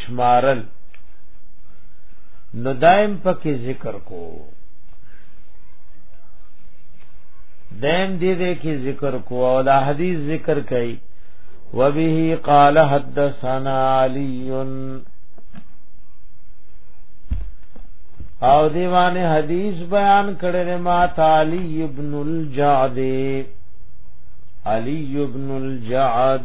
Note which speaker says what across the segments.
Speaker 1: شمارل نو دائم پکې ذکر کو دائم دې دې کې ذکر کو او دا حدیث ذکر کړي وبه قال حدثنا علی او دیوان حدیث بیان کړل ما تعالی ابن الجعد علی ابن الجعد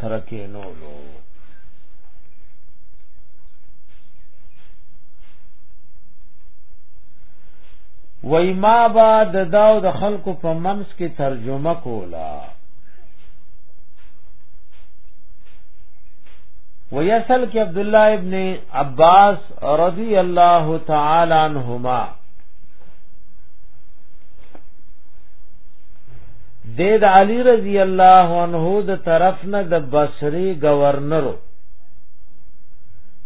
Speaker 1: سره کېنولو وای ما با د داو د خلکو په منس کې ترجمه کولا ویصل کې عبد الله ابن عباس رضی الله تعالی عنهما د د علی رضی الله عنه د طرف نه د بصری گورنر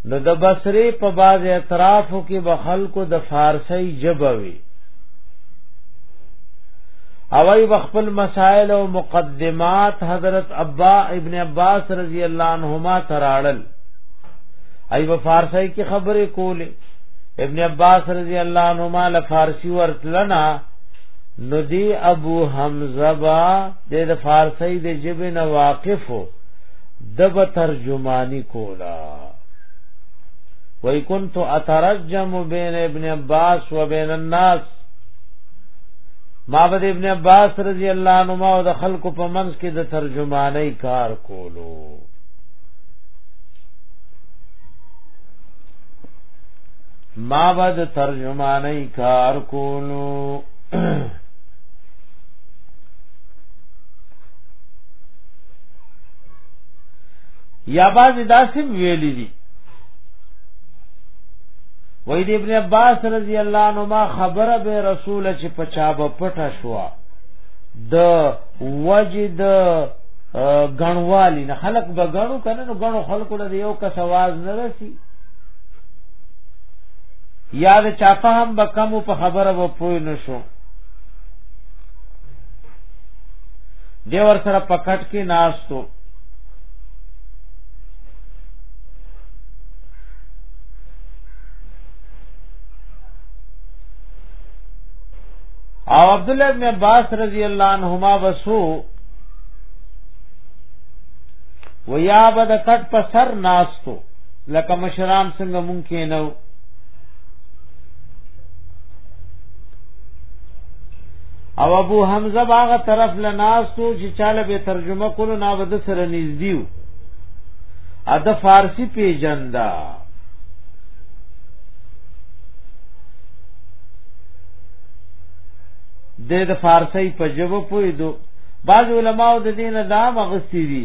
Speaker 1: نو د بصری په باز اعترافو کې به خلکو د فارسی جبوي او ای خپل مسائل او مقدمات حضرت ابا ابن عباس رضی الله عنهما تراړل ای په فارسی کې خبرې کولې ابن عباس رضی الله عنهما له فارسی ورتلنا نو دی ابو حمزه با د فارسی د جبه نه واقفو دب ترجمانی کولا وای كنت اترجم بین ابن عباس و بین الناس ما بد ابن عباس رضی الله عنهما او د خلکو په منځ کې د ترجمانی کار کولو ما بد ترجمانی کار کولو یا باز داسم ویلی دی وای دی ابن عباس رضی الله عنه ما خبره به رسول چې پچا به پټه شوا د وجد غنوالی نه خلق به غنو کنه نو غنو خلق له یو کس आवाज نه رسی یا د چا فهم به کم په خبره و پوه نشو دی ور سره پکټ کې ناستو او عبد الله ابن عباس رضی الله عنهما وسو ویا بد کټ په سر ناستو لکه مشران څنګه مونږ کې نو او ابو حمزه باغه طرف لناستو چې چاله به ترجمه کولو نا ود سره نږدیو ا د فارسی پیجندا د د فارسی په جواب پوی دو بعض علماو د دین دا مغستی دي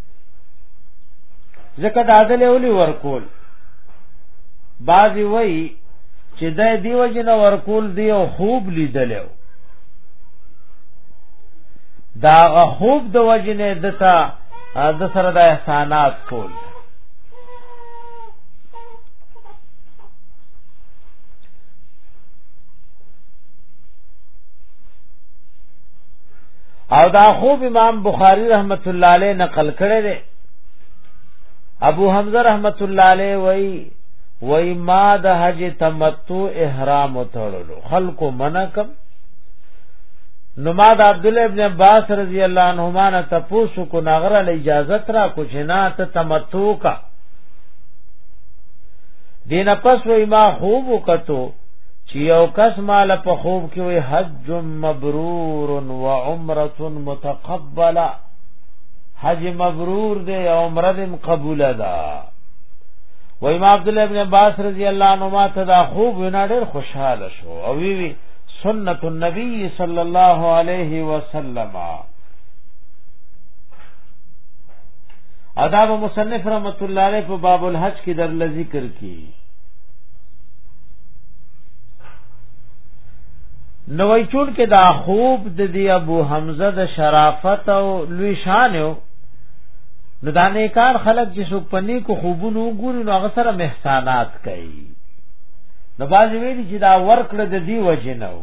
Speaker 1: ځکه دا دلې ولي ورکول بعضی وای چې د دیو جن ورکول دی او خوب لیدلو دا خوب د وجنه دتا د سره د احسانات کول او دا خوب امام بخاری رحمت الله علیه نقل کړی دی ابو حمزه رحمت الله علیه وای وای ما د حج تمتع احرام تړلو خلق منکم نو ما د عبد الله ابن عباس رضی الله عنهما نه تاسو کو نغره ل اجازه را کو جنا ته تمتو کا دینه پس وای ما خوب وکتو چې یو کس مال په خوب کې وای حج حج مبرور و عمره متقبله حج مبرور دے عمره دم قبول دا و امام عبدالله ابن عباس رضی اللہ عنہما تدا خوب وینا ډیر خوشحال شو او وی وی سنت النبی صلی اللہ علیہ وسلم اداب مصنف رحمت اللہ علیہ په باب الحج کی در ذکر کی نوې چون کې دا خوب د دی ابو حمزه د شرافت او لوی شان او نو دا نیکار خلق چې سو پنی کو خوبونو ګوري نو هغه سره محسانات کوي نو باز ویل چې دا ورکړه د دی وجنو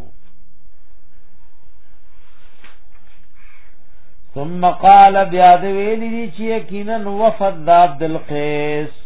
Speaker 1: ثم قال بیا د ویل دي چې یقینا وفد عبد القیس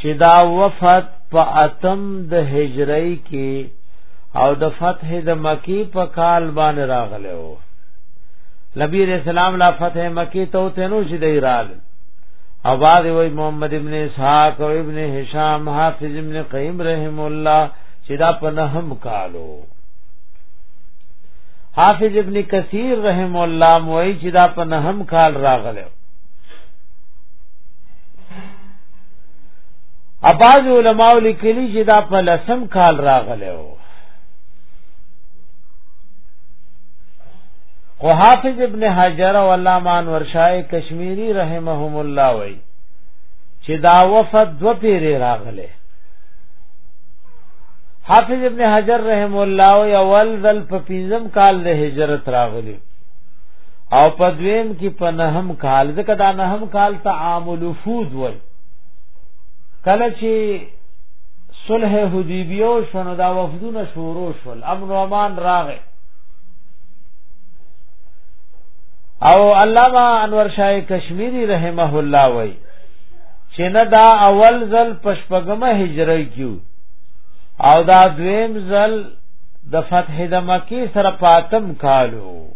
Speaker 1: چې دا وفات په اتم د هجری کې او د فتح د مکی په کال باندې راغله و نبی رسول الله لا فتح مکی ته ته نو شي دی رال او بعد وی محمد ابن اسحاق او ابن هشام حافظ ابن قیم رحم الله چې دا په نهم کالو حافظ ابن کثیر رحم الله موئی چې دا په نهم کال راغله اباز علماء لیکلی چې دا په لسم کال راغلی و خو حافظ ابن حجر او علامه انور شاه کشمیری رحمهم الله وای چې دا وفد دو پیری راغله حافظ ابن حجر رحم الله او اول ذل په پنځم کال د هجرت راغلی او په دویم کې په نهم کال ځکه دا نهم کال تعامل فود وای کله چې صلح حدیبیه شنو دا وفدونه شروع شول امن و امان راغې او علامہ انور شاه کشمیری رحمه الله وای چې نه دا اول ځل پشپګمه هجری کیو او دا دویم ځل د فتح د مکی سره پاتم کالو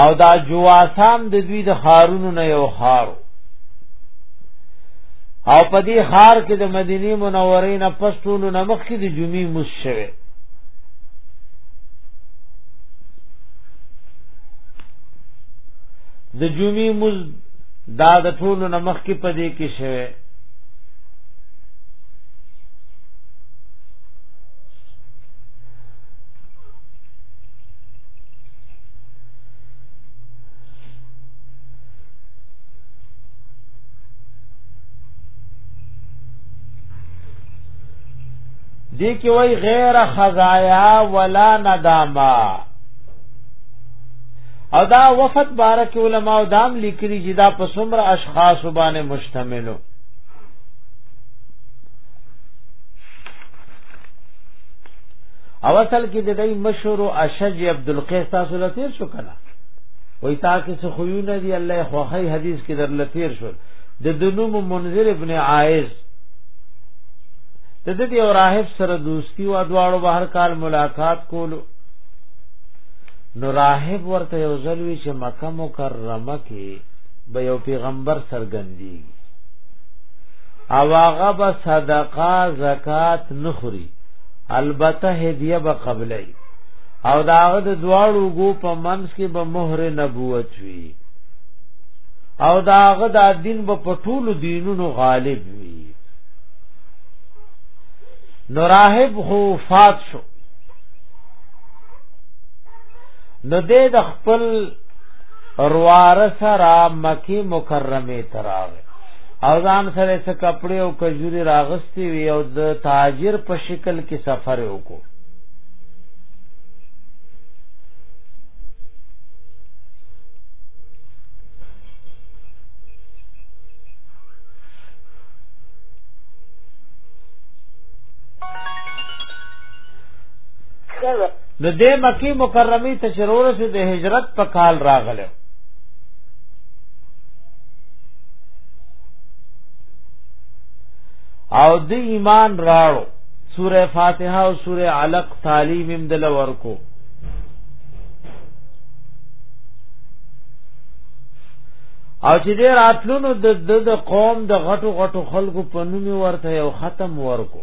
Speaker 1: او دا جواسام د دوی د خارونو نه یو خارو او په دې خار کې د مدینه منورې نه پس ټول نمخ کې د جمعې مس شوه د جمعې مز دا د ټول نمخ کې په دې کې شوه دی کی وای غیر خزایا ولا نداما او دا وفت بارک علماء او دام لیکلی چې دا په څومره اشخاص باندې مشتملو او اصل کې د دې مشهور اشج عبد القیس تاسو له تیر شو کله وای تا کې څه خوونه دی الله خوخی حدیث کې در لتیر شو د دنوم منذر ابن عائز د دې او راهب سره دوستی او دواړو بهر کال ملاقات کول نو راهب ورته یو ځل وی چې مکه مکرمه کې به یو پیغمبر سرګندی او هغه به صدقه زکات نخري البته هدیه به قبلای او داغه د دواړو ګو په منځ کې به مهر نبوت وي او داغه د دین په پټول دینونو غالب وي نو راهب خو فات شو نو دې د خپل روار سره مکی مکرمه تراغه او ځان سره څه کپڑے او کجوري راغستې وي او د تاجر په شکل کې سفر وکړو نو د مکی مکرمه ته شرور سه د هجرت په کال راغله او د ایمان راړو سوره فاتحه او سوره علق تعلیم هم دل ورکو او چې دې راتلونو د د قوم د غټو غټو خلکو په نوم ورته یو ختم ورکو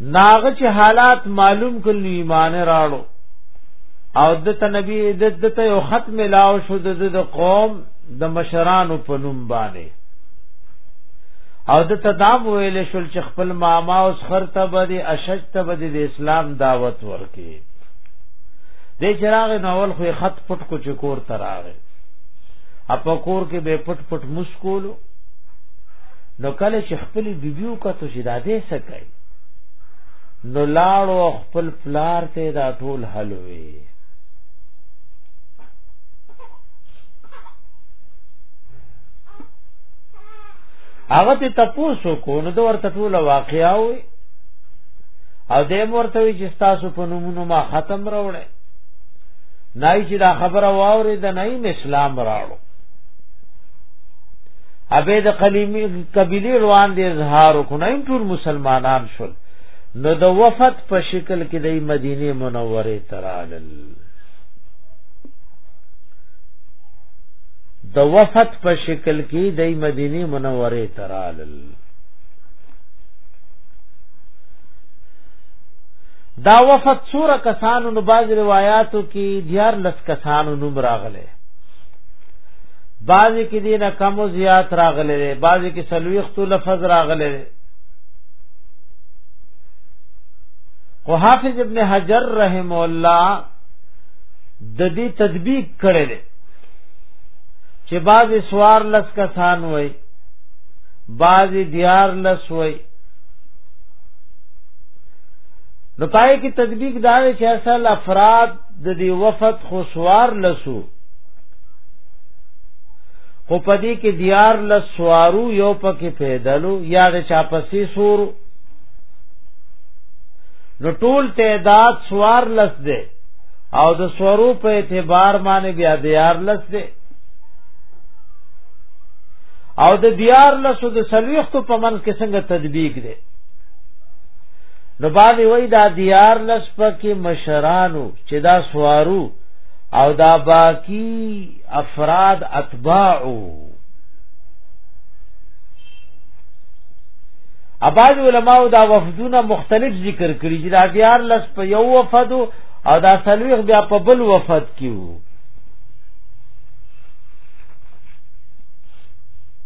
Speaker 1: ناغه چې حالات معلوم کړل ایمان راړو او د ته نبی د ته یو خط ملاو شو د قوم د مشرانو په نوم باندې او د ته دا ویل شول چې خپل ماما او خر ته به اشج ته به د اسلام دعوت ورکي د چراغ ناول خو خط پټ کو چې کور ته راغی اپا کور کې به پټ پټ مسکولو نو کله چې خپل بیبیو کتو چې دا دې څه کوي نو لاړو خپل پلار ته دا ټول حل وي هغه ته تاسو کو نو د ورته ټول واقعیا وي او دې ورته چې تاسو په نومونو ما ختم راوړل نای چې دا خبره واوري د نایم اسلام راړو ابه د قلیمی قبیلی روان دي اظهار کو نایم ټول مسلمانان شول نو د وفد په شکل کې د مدینه منوره ترالل د وفد په شکل کې د مدینه منوره ترالل دا وفد څوره کسانو نو باز روایتو کې دیار لس کسانو نوم راغله بعضی کې دین کم او زیات راغله بعضی کې سلويخت لفظ راغله او حافظ ابن حجر رحم الله د دې تطبیق کړي دي چې بعض سوار لس کسان وای بعض دیار لس وای نو پای کې تطبیق دا دی چې اصل افراد د دې وفد خو سوار لسو خو پدې کې دیار لس سوارو یو پکې پیدلو یا د چاپسی سورو نو ټول تعداد سوار لس دی او د سورو په اعتبار باندې بیا دیار لس دی او د دیار لسو د سلويختو په منځ کې څنګه تطبیق دی نو باندې وای دا دیار لس پکې مشرانو چې دا سوارو او دا باقی افراد اتباعو اباظ علماء دا وفدونه مختلف ذکر کړي چې دا دیار لس په یو وفد او دا سلوخ بیا په بل وفد کیو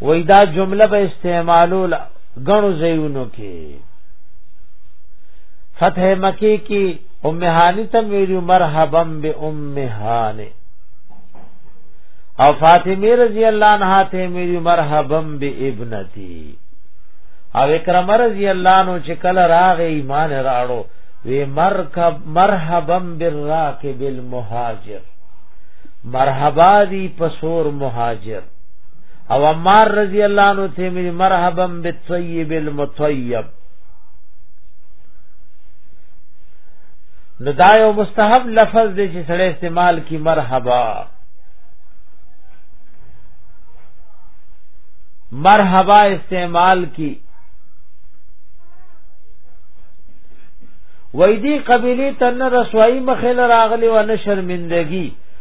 Speaker 1: وای دا جمله به استعمالول غنو زیونو کې فتح مکی کی ام هانی تم ویلو مرحبا به ام هانی او فاطمه رضی الله عنها ته ویلو مرحبا به ابنتی او اکرم رضی الله عنه چې کله راغې ایمان راړو وی مرکب مرحبا بالراکب المهاجر مرحبا دی پسور مهاجر او عمار رضی الله عنه ته مې مرحبا بالطيب المطيب نو دا یو مستحب لفظ دی چې سړی استعمال کی مرحبا مرحبا استعمال کی وای دی قبیله تن رسوایی مخې لراغلی و نه شرمندگی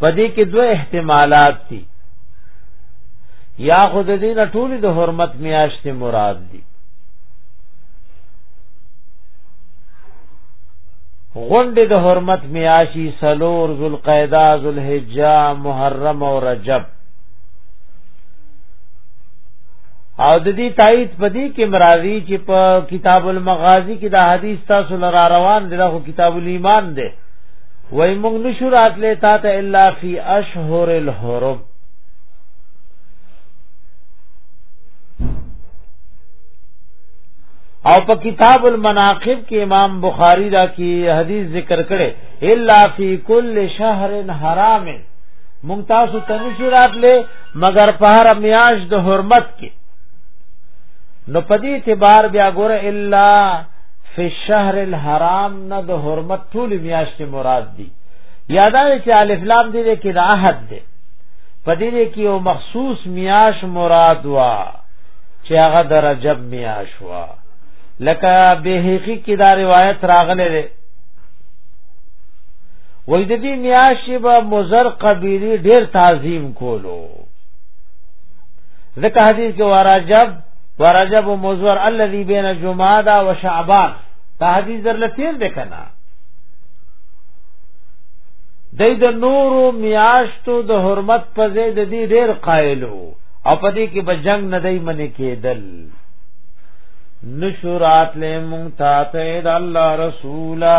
Speaker 1: پدې کې دوه احتمالات دي یا خود دین ټول د حرمت میاشت مراد دي غونډه د حرمت میاشي سلور ذوالقعده ذوالحجه محرم او رجب او د دې تایید په دې کې مرادی چې په کتاب المغازی کې دا حدیث تاسو لرا روان دی دا خو کتاب الایمان دی وای موږ نشو راتلې تا ته الا فی اشهر الحرم او په کتاب المناقب کې امام بخاری دا کی حدیث ذکر کړي الا فی کل شهر حرام مونږ تاسو ته نشو راتلې مگر په هر میاش د حرمت کې نو په دې اعتبار بیا ګوره الا فی الشهر الحرام نه د حرمت ټول میاشتې مراد دي یادای چې الف لام دې کې د عهد دی په دې کې یو مخصوص میاش مراد وا چې هغه د رجب میاش وا لکه به حقیقی دا روایت راغله وای د دې میاشي به مزر قبیلی ډیر تعظیم کولو ذکر حدیث کې ورجب ورجب مزور الذي بین جمادى وشعبان دا حدیث در لتیر ده کنا د د نورو میاشتو د حرمت په ځای د دې ډیر قائلو او په دې کې به جنگ نه دی منې کېدل نشورات له مونږ ته د الله رسولا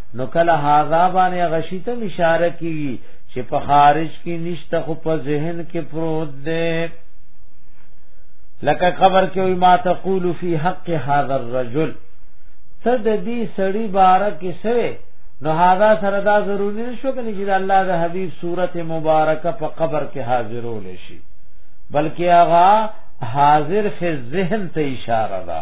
Speaker 1: نو کله هاذا باندې غشیته اشاره کیږي چې په خارج کې نشته خو په ذهن کې پروت دی لکه خبر کې وي ما تقول فی حق هذا الرجل ته د دې سړی باره کې سوي نو هاذا سره دا ضروری نشو کني چې الله د حبیب صورت مبارکه په قبر کې حاضرول شي بلکې هغه حاضر فی ذهن ته اشاره ده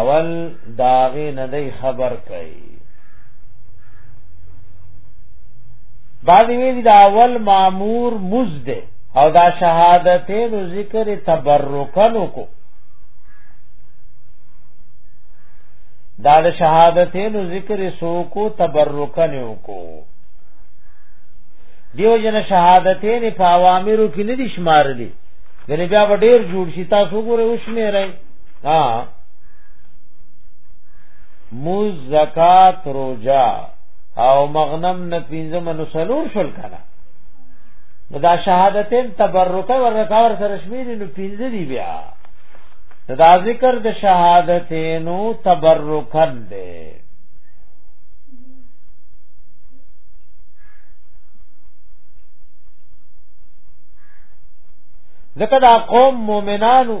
Speaker 1: اول داغه نه دی خبر کړي بعد وی دا اول مامور مزد او دا شهادتین ذکر تبرکن کو دا د شهادتین ذکر سو کو تبرکن کو دیو جن شهادتین په اوامرو کې نه دي شمار دي غنی بیا ډیر جوړ شي تاسو ګوره اوس مې راي ها موز زکات روجا او مغنم نه پینځه منو سلور شل کړه دا شهادتین تبرکه ورکا ور سره شمیر نو پینځه دی بیا دا ذکر د شهادتینو تبرکن دی ځکه دا قوم مؤمنانو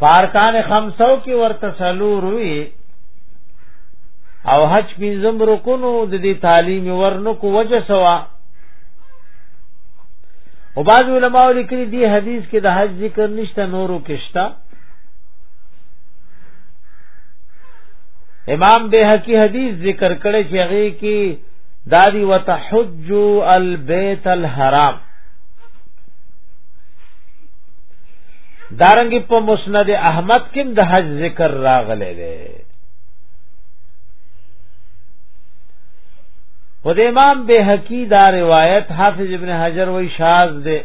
Speaker 1: پارکان خمسو کی ورته سلور وی او حج پنځم رکنو د دې تعلیم ورنو کو وجه سوا او بعض علماء لیکلي دی حدیث کې د حج ذکر نشته نورو کېشتا امام بهقي حدیث ذکر کړي چې هغه کې دادی وتحج البيت الحرام دارنګ په مسند احمد کې د حج ذکر راغلی دی خود امام بے حقی دا روایت حافظ ابن حجر وی شاز دے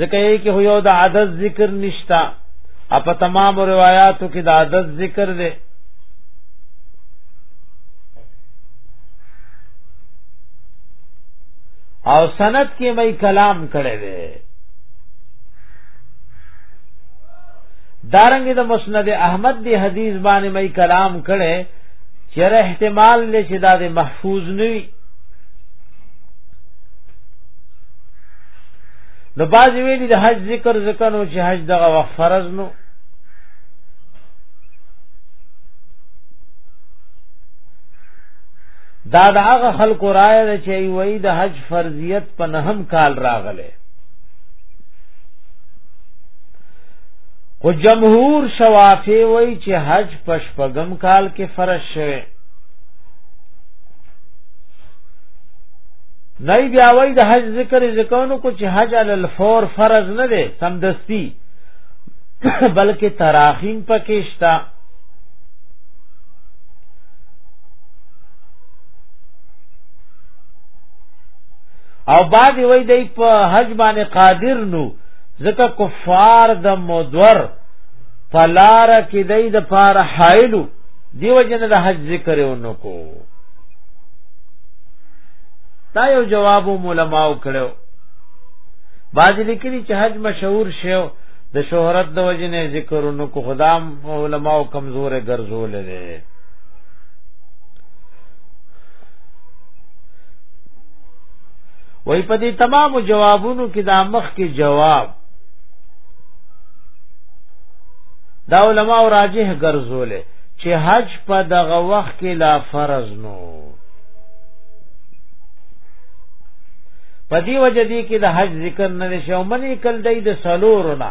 Speaker 1: ذکر یہ کہ ہوئیو دا عدد ذکر نشتا اپا تمام روایاتو کی دا عدد ذکر دے او سند کې مې کلام کړی دی دارنګ د مسند احمد دی حدیث باندې مې کلام کړي چیرې احتمال لې چې دا د محفوظ نه وي نو باز ویلی د حج ذکر ذکر نو چې حج دغه وخت فرض نو دا د هغه خلکو رائے ده چې وایي د حج فرضیت په نهم کال راغله خو جمهور شوافی وایي چې حج په شپږم کال کې فرض شوه نه بیا وایي د حج ذکر ذکرونو کو چې حج علی الفور فرض نه دی سمدستی بلکې تراخیم پکې شته او بعد وی دی په حج باندې قادر نو ځکه کفار د مدور پلار کې دی د پار حایلو دیو جن د حج ذکر ونو کو تا یو جواب علماء کړو باج لیکلی چې حج مشهور شو د شهرت د وجنه ذکر ونو کو خدام علماء کمزورې ګرځولې ده وای په دې تمام جوابونو کې دا مخ کې جواب دا علماء راجح ګرځولې چې حج په دغه وخت کې لا فرض نو پدی وجه دی کې د حج ذکر نه شومنی کل دی د سلورنا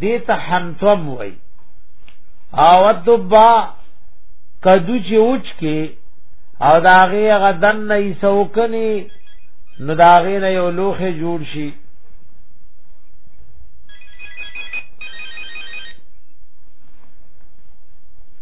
Speaker 1: دیتا حنتم وی او دبا کدو چې اوچ کې او داغه غدن نه سوکني نو داغه نه یو لوخه جوړ شي